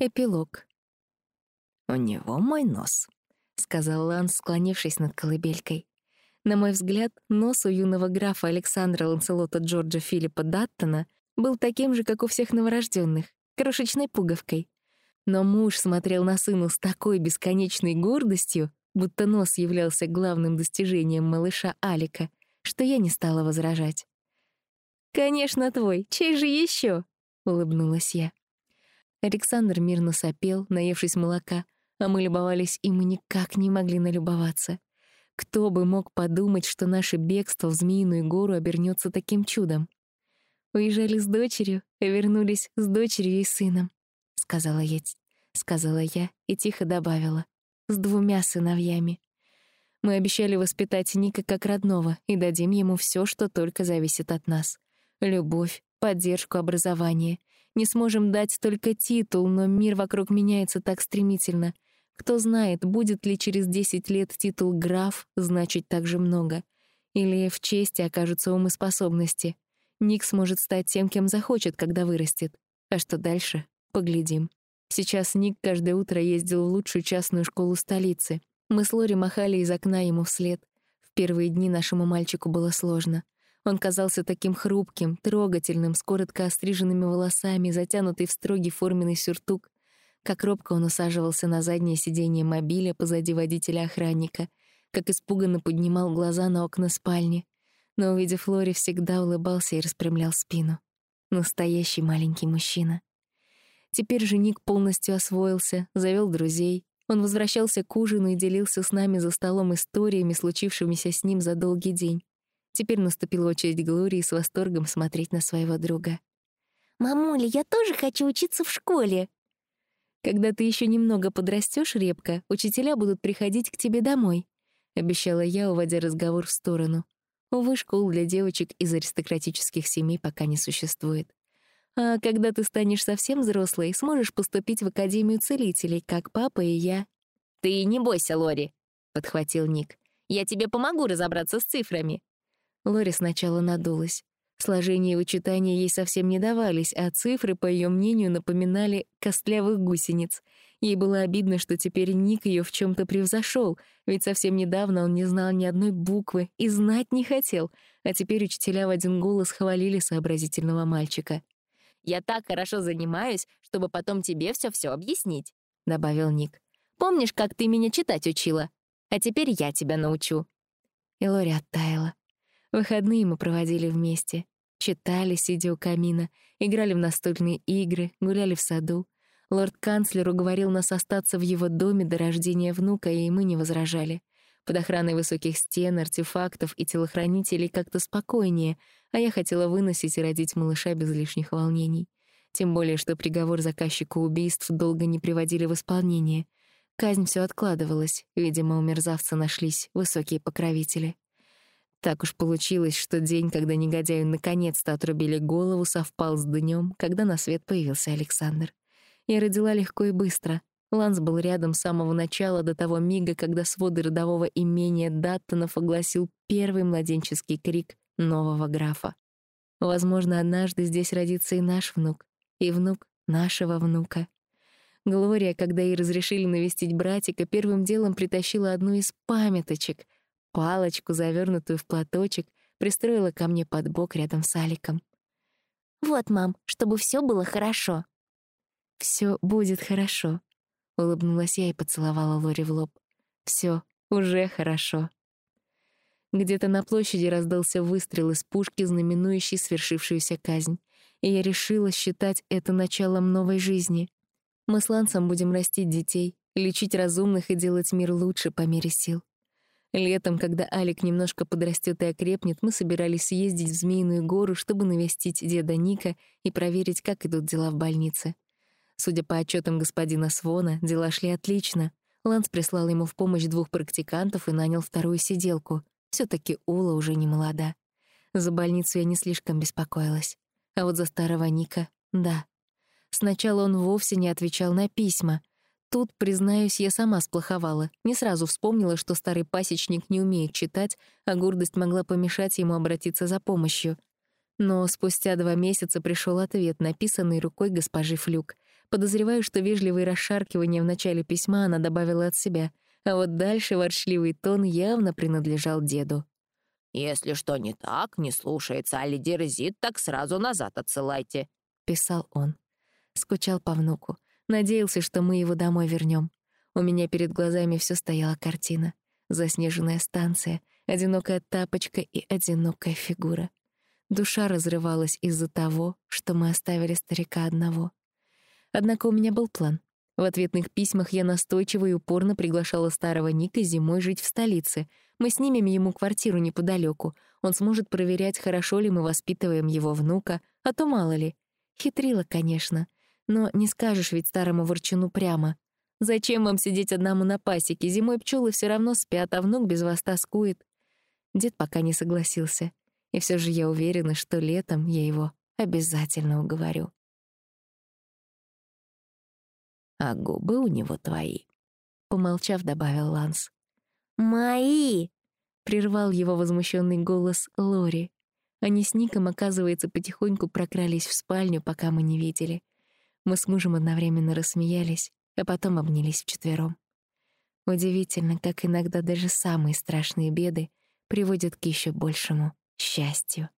Эпилог. «У него мой нос», — сказал Ланс, склонившись над колыбелькой. На мой взгляд, нос у юного графа Александра Ланселота Джорджа Филиппа Даттона был таким же, как у всех новорожденных, крошечной пуговкой. Но муж смотрел на сына с такой бесконечной гордостью, будто нос являлся главным достижением малыша Алика, что я не стала возражать. «Конечно, твой. Чей же еще? улыбнулась я. Александр мирно сопел, наевшись молока, а мы любовались, и мы никак не могли налюбоваться. Кто бы мог подумать, что наше бегство в Змеиную гору обернется таким чудом? Уезжали с дочерью, а вернулись с дочерью и сыном, — сказала я, сказала я и тихо добавила. С двумя сыновьями. Мы обещали воспитать Ника как родного и дадим ему все, что только зависит от нас. Любовь, поддержку, образование. Не сможем дать только титул, но мир вокруг меняется так стремительно. Кто знает, будет ли через 10 лет титул «граф» значить так же много. Или в чести окажутся умы способности. Ник сможет стать тем, кем захочет, когда вырастет. А что дальше? Поглядим. Сейчас Ник каждое утро ездил в лучшую частную школу столицы. Мы с Лори махали из окна ему вслед. В первые дни нашему мальчику было сложно. Он казался таким хрупким, трогательным, с коротко остриженными волосами, затянутый в строгий форменный сюртук. Как робко он усаживался на заднее сиденье мобиля позади водителя-охранника, как испуганно поднимал глаза на окна спальни. Но, увидев Лори, всегда улыбался и распрямлял спину. Настоящий маленький мужчина. Теперь же Ник полностью освоился, завел друзей. Он возвращался к ужину и делился с нами за столом историями, случившимися с ним за долгий день. Теперь наступила очередь Глории с восторгом смотреть на своего друга. «Мамуля, я тоже хочу учиться в школе!» «Когда ты еще немного подрастешь, Репка, учителя будут приходить к тебе домой», — обещала я, уводя разговор в сторону. Увы, школ для девочек из аристократических семей пока не существует. А когда ты станешь совсем взрослой, сможешь поступить в Академию целителей, как папа и я. «Ты не бойся, Лори», — подхватил Ник. «Я тебе помогу разобраться с цифрами. Лори сначала надулась. Сложение и вычитание ей совсем не давались, а цифры, по ее мнению, напоминали костлявых гусениц. Ей было обидно, что теперь Ник ее в чем то превзошел, ведь совсем недавно он не знал ни одной буквы и знать не хотел, а теперь учителя в один голос хвалили сообразительного мальчика. «Я так хорошо занимаюсь, чтобы потом тебе все все объяснить», — добавил Ник. «Помнишь, как ты меня читать учила? А теперь я тебя научу». И Лори оттаяла. Выходные мы проводили вместе. Читали, сидя у камина, играли в настольные игры, гуляли в саду. Лорд-канцлер уговорил нас остаться в его доме до рождения внука, и мы не возражали. Под охраной высоких стен, артефактов и телохранителей как-то спокойнее, а я хотела выносить и родить малыша без лишних волнений. Тем более, что приговор заказчику убийств долго не приводили в исполнение. Казнь все откладывалась, видимо, у мерзавца нашлись высокие покровители. Так уж получилось, что день, когда негодяю наконец-то отрубили голову, совпал с днем, когда на свет появился Александр. Я родила легко и быстро. Ланс был рядом с самого начала до того мига, когда своды родового имения Даттонов огласил первый младенческий крик нового графа. Возможно, однажды здесь родится и наш внук, и внук нашего внука. Глория, когда ей разрешили навестить братика, первым делом притащила одну из памяточек, палочку, завернутую в платочек, пристроила ко мне под бок рядом с Аликом. «Вот, мам, чтобы все было хорошо». Все будет хорошо», — улыбнулась я и поцеловала Лори в лоб. Все уже хорошо». Где-то на площади раздался выстрел из пушки, знаменующий свершившуюся казнь, и я решила считать это началом новой жизни. Мы с Лансом будем растить детей, лечить разумных и делать мир лучше по мере сил. Летом, когда Алик немножко подрастет и окрепнет, мы собирались съездить в Змеиную гору, чтобы навестить деда Ника и проверить, как идут дела в больнице. Судя по отчетам господина Свона, дела шли отлично. Ланс прислал ему в помощь двух практикантов и нанял вторую сиделку. все таки Ула уже не молода. За больницу я не слишком беспокоилась. А вот за старого Ника — да. Сначала он вовсе не отвечал на письма — Тут, признаюсь, я сама сплоховала. Не сразу вспомнила, что старый пасечник не умеет читать, а гордость могла помешать ему обратиться за помощью. Но спустя два месяца пришел ответ, написанный рукой госпожи Флюк. Подозреваю, что вежливые расшаркивания в начале письма она добавила от себя, а вот дальше ворчливый тон явно принадлежал деду. «Если что не так, не слушается, а дерзит, так сразу назад отсылайте», — писал он. Скучал по внуку. Надеялся, что мы его домой вернем. У меня перед глазами все стояла картина. Заснеженная станция, одинокая тапочка и одинокая фигура. Душа разрывалась из-за того, что мы оставили старика одного. Однако у меня был план. В ответных письмах я настойчиво и упорно приглашала старого Ника зимой жить в столице. Мы снимем ему квартиру неподалеку. Он сможет проверять, хорошо ли мы воспитываем его внука, а то мало ли. Хитрила, конечно. Но не скажешь ведь старому ворчуну прямо. Зачем вам сидеть одному на пасеке? Зимой пчелы все равно спят, а внук без вас тоскует. Дед пока не согласился. И все же я уверена, что летом я его обязательно уговорю. а губы у него твои», — помолчав, добавил Ланс. «Мои!» — прервал его возмущенный голос Лори. Они с Ником, оказывается, потихоньку прокрались в спальню, пока мы не видели. Мы с мужем одновременно рассмеялись, а потом обнялись вчетвером. Удивительно, как иногда даже самые страшные беды приводят к еще большему счастью.